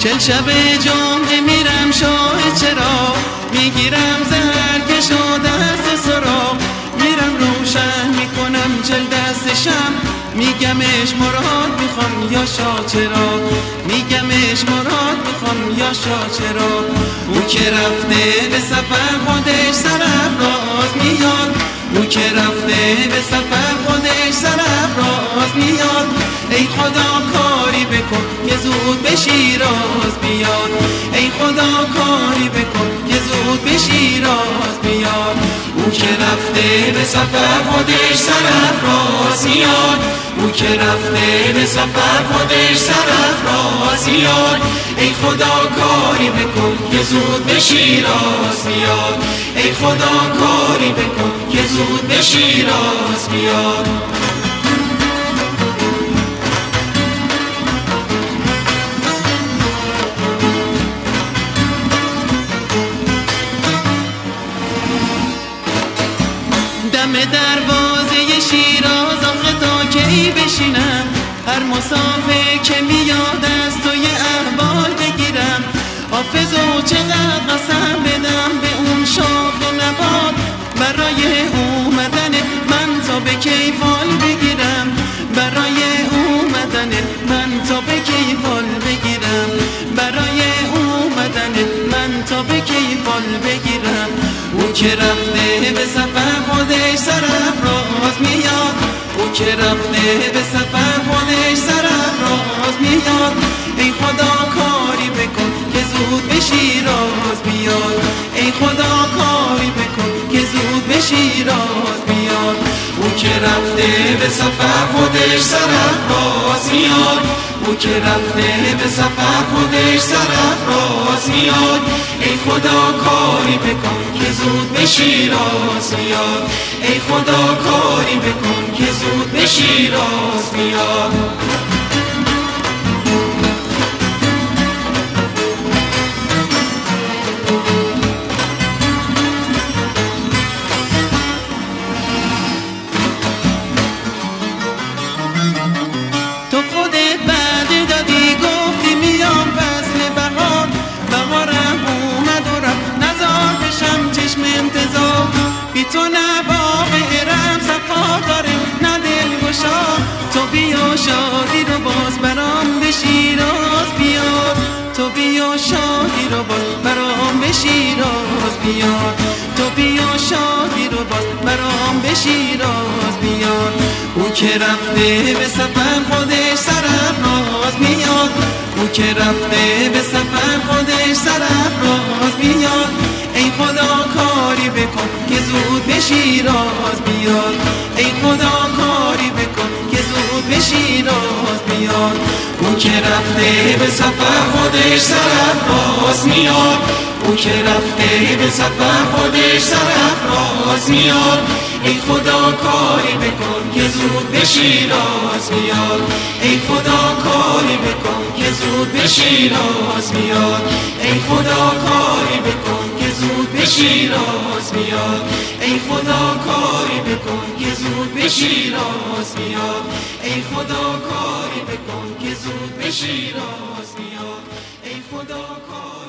شب جمعه میرم شاه چرا؟ می‌گیرم زهر کشا دست سراغ میرم روشن می‌کنم چل دستشم میگمش مراد می‌خوام یا چرا؟ میگمش مراد می‌خوام یا چرا؟ او که رفته به سفر خودش سرف راز میاد. او که رفته به سفر خودش سرف شیراز بیاد ای خدا کاری بکن که زود به شیراز بیاد او که رفته به سفر خودش سرف راز میاد. او که رفته به سفر خودش سرف راز میاد. ای خدا کاری بکن که زود به شیراز بیاد ای خدا کاری بکن که زود به شیراز بیاد دم دروازه شیراز آخه تا کی بشینم؟ هر مسافر که میاد از تو یه احوال بگیرم. حافظ و چقدر قسم بدم به اون شاخ نباد برای اومدن من تا به کیفال بگیرم. برای اومدن من تا به کیفال بگیرم. برای اومدن من تا به کیفال بگیرم. او که رفته به سفر خودش سرف راز میاد. او که رفته به سفر خودش سرف راز میاد. ای خدا کاری بکن که زود به شیراز بیاد ای خدا کاری بکن که زود به شیراز بیاد او که رفته به سفر خودش سرف راز میاد. او که رفته به سفر خودش سرف راز میاد. ای خدا کاری بکن که زود به شیراز میاد. ای خدا کاری بکن که زود به شیراز میاد. گشا تو بیا شادی رو باز برام به شیراز بیار. تو بیا شادی رو باز برام به شیراز بیار. تو بیا شادی رو باز برام به شیراز بیار. او که رفته به سفر خودش سرف راز میاد. او که رفته به سفر خودش سرف راز میاد. ای خدا کاری بکن که زود به شیراز بیاد ای خدا کاری بیاد او که رفته به سفر خودش سرف راز میاد. او که رفته به سفر خودش سرف راز میاد. ای خدا کاری بکن که زود به شیراز میاد. ای خدا کاری بکن که زود به شیراز میاد. ای خدا کاری بکن که زود به شیراز میاد. ای خدا کاری بکن که زود به شیراز میاد ای خدا کاری بکن که زود به شیراز میاد ای خدا کاری